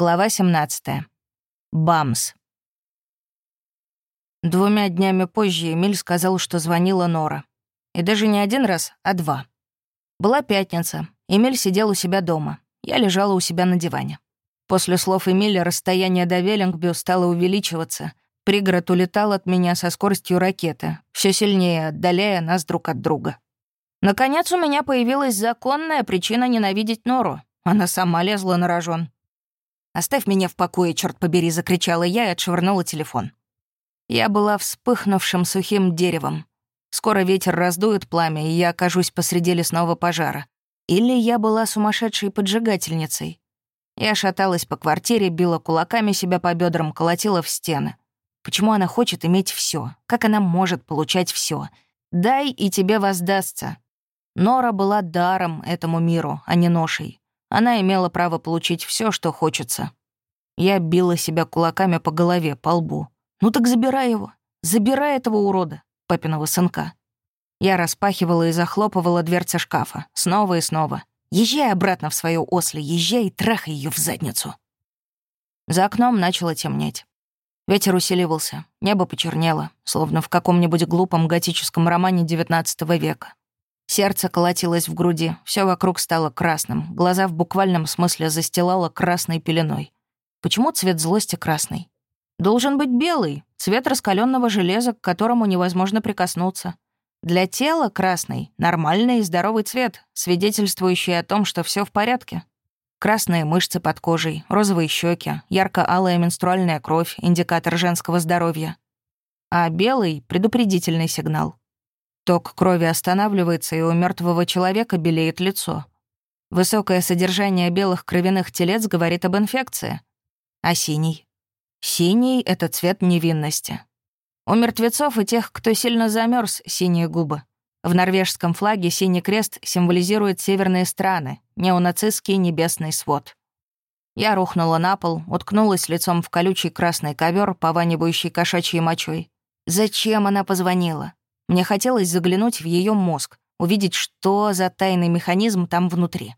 Глава 17. Бамс. Двумя днями позже Эмиль сказал, что звонила Нора. И даже не один раз, а два. Была пятница. Эмиль сидел у себя дома. Я лежала у себя на диване. После слов Эмиля расстояние до Веллингбю стало увеличиваться. Пригород улетал от меня со скоростью ракеты, все сильнее отдаляя нас друг от друга. Наконец у меня появилась законная причина ненавидеть Нору. Она сама лезла на рожон. «Оставь меня в покое, черт побери!» — закричала я и отшвырнула телефон. Я была вспыхнувшим сухим деревом. Скоро ветер раздует пламя, и я окажусь посреди лесного пожара. Или я была сумасшедшей поджигательницей. Я шаталась по квартире, била кулаками себя по бедрам, колотила в стены. Почему она хочет иметь все? Как она может получать все? Дай, и тебе воздастся. Нора была даром этому миру, а не ношей. Она имела право получить все, что хочется. Я била себя кулаками по голове, по лбу. «Ну так забирай его. Забирай этого урода, папиного сынка». Я распахивала и захлопывала дверцы шкафа. Снова и снова. «Езжай обратно в свою осле, езжай и трахай ее в задницу». За окном начало темнеть. Ветер усиливался, небо почернело, словно в каком-нибудь глупом готическом романе XIX века. Сердце колотилось в груди, все вокруг стало красным, глаза в буквальном смысле застилало красной пеленой. Почему цвет злости красный? Должен быть белый, цвет раскаленного железа, к которому невозможно прикоснуться. Для тела красный — нормальный и здоровый цвет, свидетельствующий о том, что все в порядке. Красные мышцы под кожей, розовые щеки, ярко-алая менструальная кровь — индикатор женского здоровья. А белый — предупредительный сигнал. Ток крови останавливается, и у мертвого человека белеет лицо. Высокое содержание белых кровяных телец говорит об инфекции. А синий? Синий — это цвет невинности. У мертвецов и тех, кто сильно замерз, синие губы. В норвежском флаге синий крест символизирует северные страны, неонацистский небесный свод. Я рухнула на пол, уткнулась лицом в колючий красный ковер, пованивающий кошачьей мочой. Зачем она позвонила? Мне хотелось заглянуть в ее мозг, увидеть, что за тайный механизм там внутри.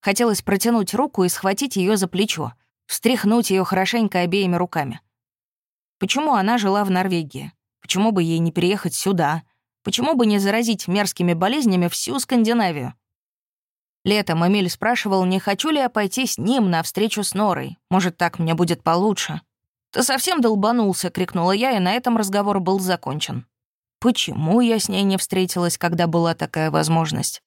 Хотелось протянуть руку и схватить ее за плечо, встряхнуть ее хорошенько обеими руками. Почему она жила в Норвегии? Почему бы ей не переехать сюда? Почему бы не заразить мерзкими болезнями всю Скандинавию? Летом Эмиль спрашивал, не хочу ли я пойти с ним на встречу с Норой. Может, так мне будет получше. «Ты совсем долбанулся!» — крикнула я, и на этом разговор был закончен. Почему я с ней не встретилась, когда была такая возможность?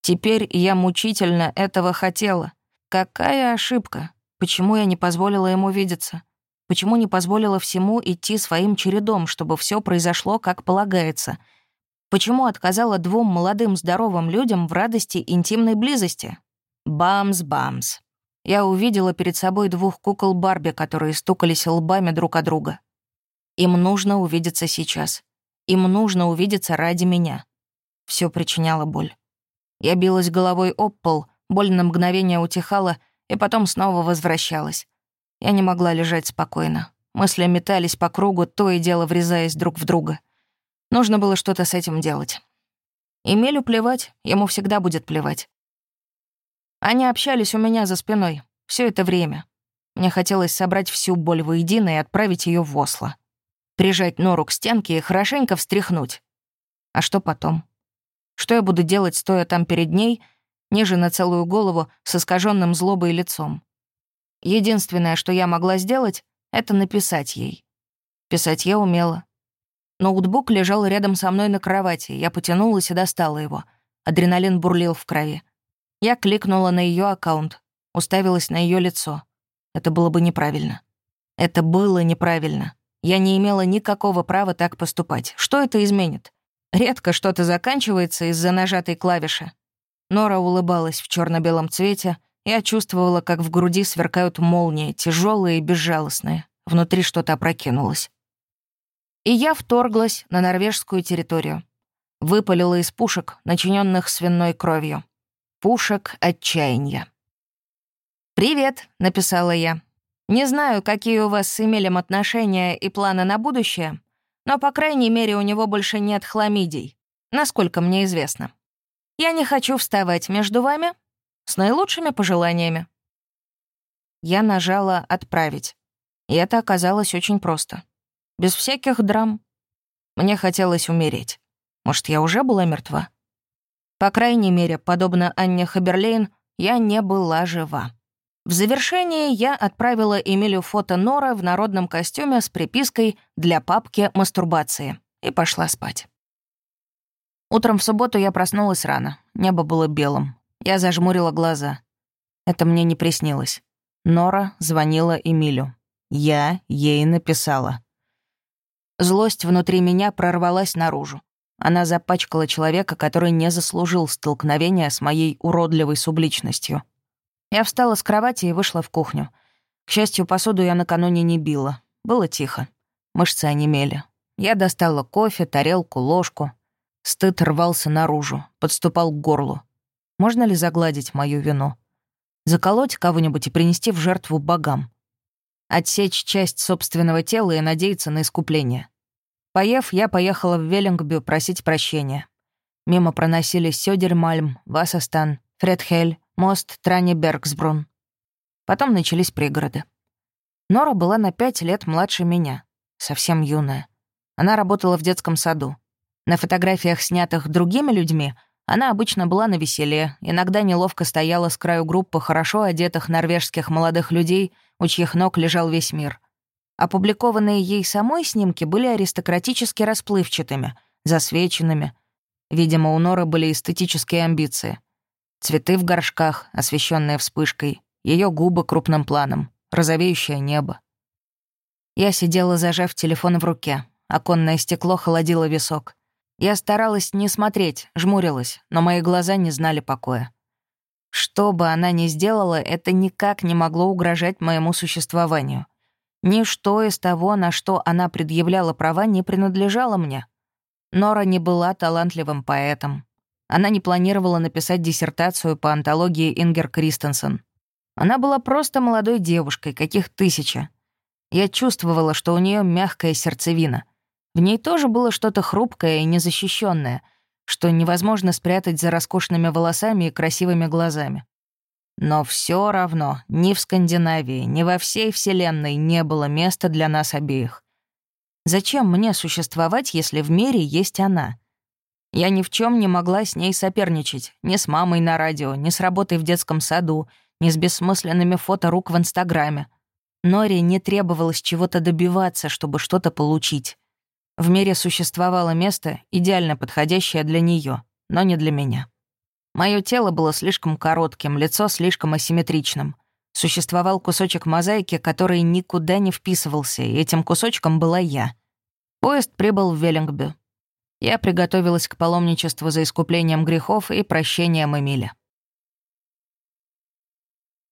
Теперь я мучительно этого хотела. Какая ошибка? Почему я не позволила ему видеться? Почему не позволила всему идти своим чередом, чтобы все произошло как полагается? Почему отказала двум молодым здоровым людям в радости интимной близости? Бамс-бамс. Я увидела перед собой двух кукол Барби, которые стукались лбами друг о друга. Им нужно увидеться сейчас. Им нужно увидеться ради меня. Все причиняло боль. Я билась головой об пол, боль на мгновение утихала и потом снова возвращалась. Я не могла лежать спокойно. Мысли метались по кругу, то и дело врезаясь друг в друга. Нужно было что-то с этим делать. Эмилю плевать, ему всегда будет плевать. Они общались у меня за спиной все это время. Мне хотелось собрать всю боль воедино и отправить ее в Осло прижать нору к стенке и хорошенько встряхнуть. А что потом? Что я буду делать, стоя там перед ней, ниже на целую голову, с искаженным злобой лицом? Единственное, что я могла сделать, это написать ей. Писать я умела. Ноутбук лежал рядом со мной на кровати, я потянулась и достала его. Адреналин бурлил в крови. Я кликнула на ее аккаунт, уставилась на ее лицо. Это было бы неправильно. Это было неправильно. Я не имела никакого права так поступать. Что это изменит? Редко что-то заканчивается из-за нажатой клавиши. Нора улыбалась в черно белом цвете. Я чувствовала, как в груди сверкают молнии, тяжелые и безжалостные. Внутри что-то опрокинулось. И я вторглась на норвежскую территорию. Выпалила из пушек, начиненных свиной кровью. Пушек отчаяния. «Привет», — написала я. Не знаю, какие у вас с Эмилем отношения и планы на будущее, но, по крайней мере, у него больше нет хламидий, насколько мне известно. Я не хочу вставать между вами с наилучшими пожеланиями. я нажала «Отправить». И это оказалось очень просто. Без всяких драм. Мне хотелось умереть. Может, я уже была мертва? По крайней мере, подобно Анне Хаберлейн, я не была жива. В завершение я отправила Эмилю фото Нора в народном костюме с припиской «Для папки мастурбации» и пошла спать. Утром в субботу я проснулась рано. Небо было белым. Я зажмурила глаза. Это мне не приснилось. Нора звонила Эмилю. Я ей написала. Злость внутри меня прорвалась наружу. Она запачкала человека, который не заслужил столкновения с моей уродливой субличностью. Я встала с кровати и вышла в кухню. К счастью, посуду я накануне не била. Было тихо. Мышцы онемели. Я достала кофе, тарелку, ложку. Стыд рвался наружу, подступал к горлу. Можно ли загладить мою вину? Заколоть кого-нибудь и принести в жертву богам? Отсечь часть собственного тела и надеяться на искупление? Поев, я поехала в Веллингбю просить прощения. Мимо проносились Сёдельмальм, Вассастан, Фредхель, мост Трани-Бергсбрун. Потом начались пригороды. Нора была на пять лет младше меня, совсем юная. Она работала в детском саду. На фотографиях, снятых другими людьми, она обычно была на веселе, иногда неловко стояла с краю группы хорошо одетых норвежских молодых людей, у чьих ног лежал весь мир. Опубликованные ей самой снимки были аристократически расплывчатыми, засвеченными. Видимо, у Норы были эстетические амбиции. Цветы в горшках, освещенные вспышкой, ее губы крупным планом, розовеющее небо. Я сидела, зажав телефон в руке. Оконное стекло холодило висок. Я старалась не смотреть, жмурилась, но мои глаза не знали покоя. Что бы она ни сделала, это никак не могло угрожать моему существованию. Ничто из того, на что она предъявляла права, не принадлежало мне. Нора не была талантливым поэтом. Она не планировала написать диссертацию по антологии Ингер Кристенсен. Она была просто молодой девушкой, каких тысяча. Я чувствовала, что у нее мягкая сердцевина. В ней тоже было что-то хрупкое и незащищенное, что невозможно спрятать за роскошными волосами и красивыми глазами. Но все равно ни в Скандинавии, ни во всей Вселенной не было места для нас обеих. Зачем мне существовать, если в мире есть она? Я ни в чем не могла с ней соперничать, ни с мамой на радио, ни с работой в детском саду, ни с бессмысленными фото рук в Инстаграме. Норе не требовалось чего-то добиваться, чтобы что-то получить. В мире существовало место, идеально подходящее для нее, но не для меня. Мое тело было слишком коротким, лицо слишком асимметричным. Существовал кусочек мозаики, который никуда не вписывался, и этим кусочком была я. Поезд прибыл в Веллингбю. Я приготовилась к паломничеству за искуплением грехов и прощением Эмиля.